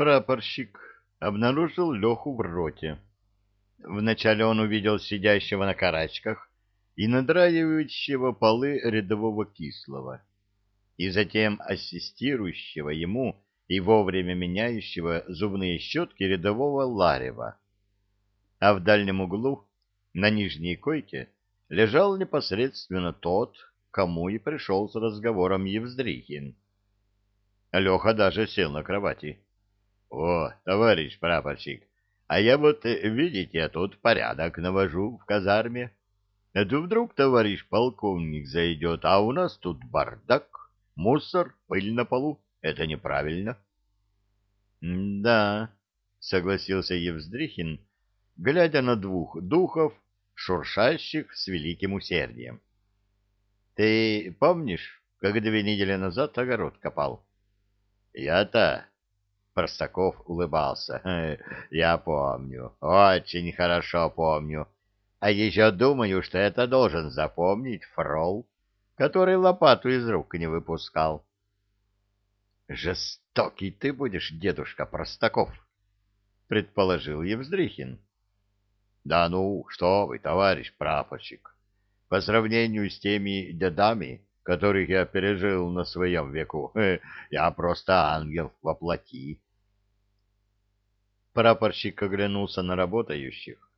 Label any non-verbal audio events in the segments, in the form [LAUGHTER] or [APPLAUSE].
Прапорщик обнаружил Леху в роте. Вначале он увидел сидящего на карачках и надраивающего полы рядового кислого, и затем ассистирующего ему и вовремя меняющего зубные щетки рядового Ларева. А в дальнем углу, на нижней койке, лежал непосредственно тот, кому и пришел с разговором Евздрихин. Леха даже сел на кровати. — О, товарищ прапорщик, а я вот, видите, тут порядок навожу в казарме. А то вдруг товарищ полковник зайдет, а у нас тут бардак, мусор, пыль на полу. Это неправильно. — Да, — согласился Евздрихин, глядя на двух духов, шуршащих с великим усердием. — Ты помнишь, как две недели назад огород копал? — Я-то... Простаков улыбался. [LAUGHS] — Я помню, очень хорошо помню. А еще думаю, что это должен запомнить Фрол, который лопату из рук не выпускал. — Жестокий ты будешь, дедушка Простаков, — предположил Евздрихин. Да ну, что вы, товарищ прапорщик, по сравнению с теми дедами, которых я пережил на своем веку, [LAUGHS] я просто ангел во плоти. Прапорщик оглянулся на работающих.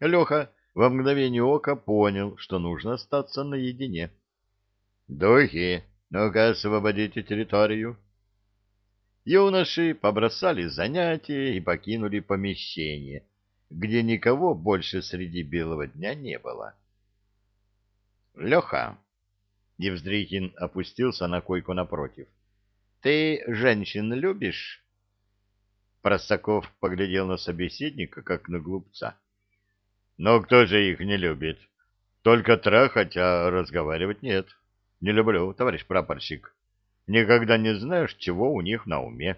Леха во мгновение ока понял, что нужно остаться наедине. — Духи, ну-ка освободите территорию. Юноши побросали занятия и покинули помещение — где никого больше среди белого дня не было. «Леха!» — Евздрихин опустился на койку напротив. «Ты женщин любишь?» Простаков поглядел на собеседника, как на глупца. «Но кто же их не любит? Только трахать, а разговаривать нет. Не люблю, товарищ прапорщик. Никогда не знаешь, чего у них на уме.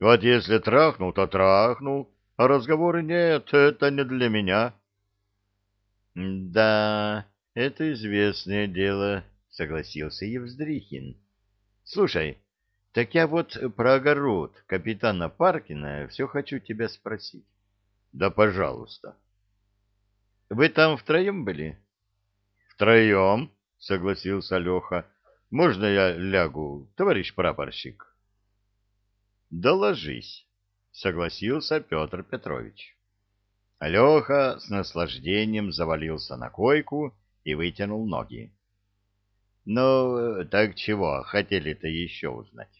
Вот если трахнул, то трахнул, а разговоры нет, это не для меня. — Да, это известное дело, — согласился Евздрихин. — Слушай, так я вот про огород капитана Паркина все хочу тебя спросить. — Да, пожалуйста. — Вы там втроем были? — Втроем, — согласился Леха. — Можно я лягу, товарищ прапорщик? — Доложись. — согласился Петр Петрович. Алеха с наслаждением завалился на койку и вытянул ноги. — Ну, так чего, хотели-то еще узнать? —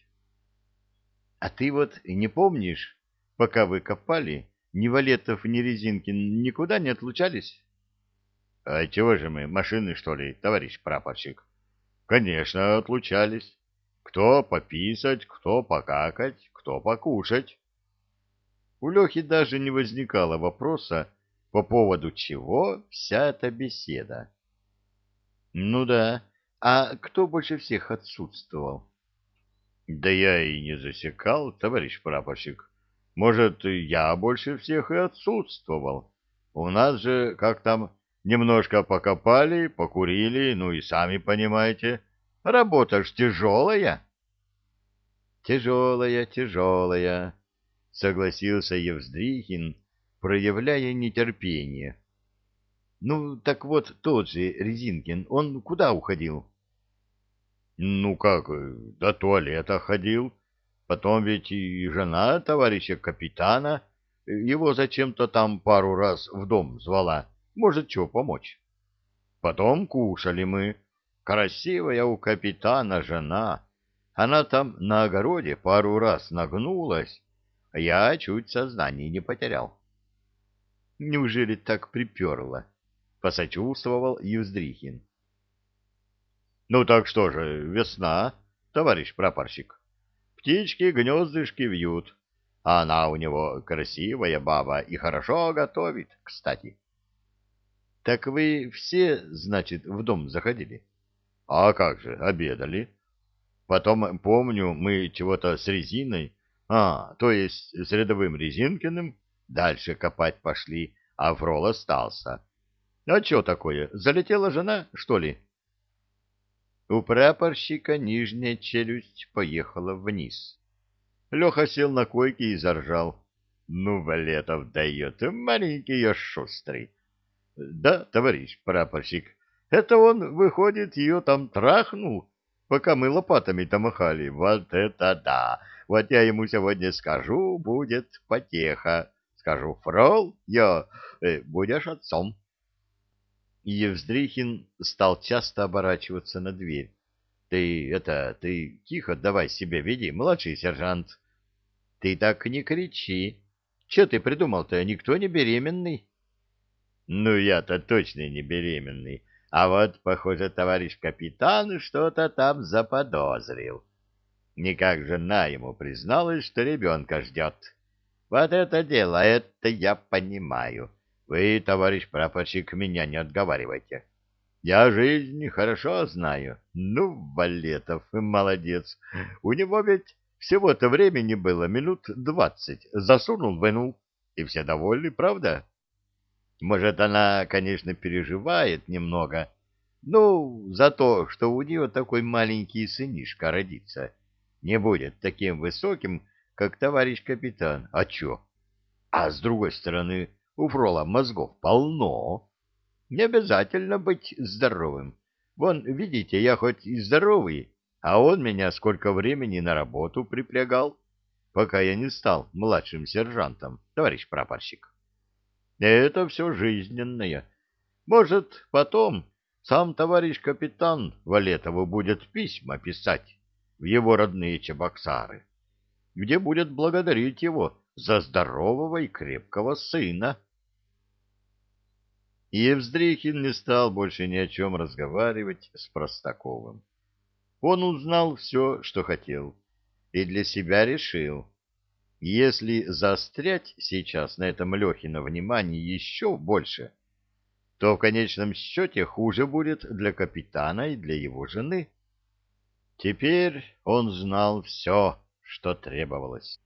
А ты вот не помнишь, пока вы копали, ни Валетов, ни Резинкин никуда не отлучались? — А чего же мы, машины, что ли, товарищ прапорщик? — Конечно, отлучались. Кто пописать, кто покакать, кто покушать. У Лехи даже не возникало вопроса, по поводу чего вся эта беседа. Ну да, а кто больше всех отсутствовал? Да я и не засекал, товарищ прапорщик. Может, я больше всех и отсутствовал. У нас же, как там, немножко покопали, покурили, ну и сами понимаете, работа ж тяжелая. Тяжелая, тяжелая, — согласился Евздрихин, проявляя нетерпение. — Ну, так вот, тот же Резинкин, он куда уходил? — Ну как, до туалета ходил. Потом ведь и жена товарища капитана его зачем-то там пару раз в дом звала. Может, что помочь. Потом кушали мы. Красивая у капитана жена. Она там на огороде пару раз нагнулась я чуть сознание не потерял. Неужели так приперло? Посочувствовал Юздрихин. Ну так что же, весна, товарищ прапорщик. Птички гнездышки вьют, а она у него красивая баба и хорошо готовит, кстати. Так вы все, значит, в дом заходили? А как же, обедали. Потом, помню, мы чего-то с резиной а, то есть с рядовым Резинкиным дальше копать пошли, а Фрол остался. А что такое, залетела жена, что ли? У прапорщика нижняя челюсть поехала вниз. Леха сел на койке и заржал. Ну, Валетов дает, маленький я шустрый. Да, товарищ прапорщик, это он, выходит, ее там трахнул, пока мы лопатами-то махали. Вот это да! Вот я ему сегодня скажу, будет потеха. Скажу, фрол, я, э, будешь отцом. Евздрихин стал часто оборачиваться на дверь. Ты, это, ты тихо давай себя веди, младший сержант. Ты так не кричи. Че ты придумал-то, никто не беременный? Ну, я-то точно не беременный. А вот, похоже, товарищ капитан что-то там заподозрил. Никак жена ему призналась, что ребенка ждет. Вот это дело, это я понимаю. Вы, товарищ прапорщик, меня не отговаривайте. Я жизнь хорошо знаю. Ну, Валетов, молодец. У него ведь всего-то времени было минут двадцать. Засунул, вынул. И все довольны, правда? Может, она, конечно, переживает немного. Ну, за то, что у нее такой маленький сынишка родится. Не будет таким высоким, как товарищ капитан. А чё? А с другой стороны, у Фрола мозгов полно. Не обязательно быть здоровым. Вон, видите, я хоть и здоровый, а он меня сколько времени на работу припрягал, пока я не стал младшим сержантом, товарищ прапорщик. Это все жизненное. Может, потом сам товарищ капитан Валетову будет письма писать в его родные Чебоксары, где будет благодарить его за здорового и крепкого сына. И Евздрихин не стал больше ни о чем разговаривать с Простаковым. Он узнал все, что хотел, и для себя решил, если заострять сейчас на этом Лехино внимание еще больше, то в конечном счете хуже будет для капитана и для его жены. Теперь он знал все, что требовалось.